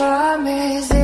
promise.